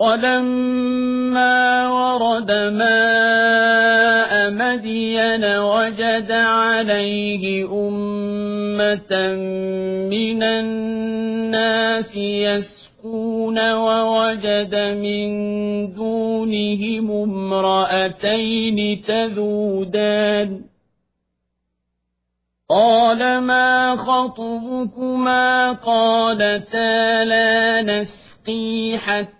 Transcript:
ولما ورد ماء مدين وجد عليه أمة من الناس يسكون ووجد من دونهم امرأتين تذودان. قال ما خطبكما؟ قالتا لا نسقي حتى